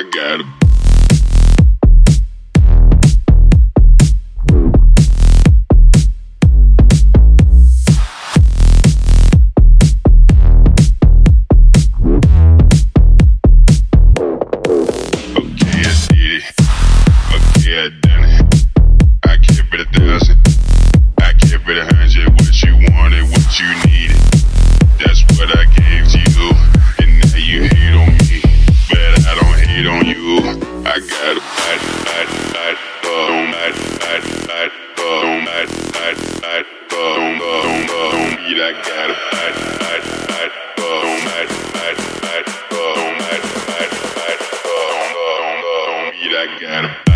I got I got him.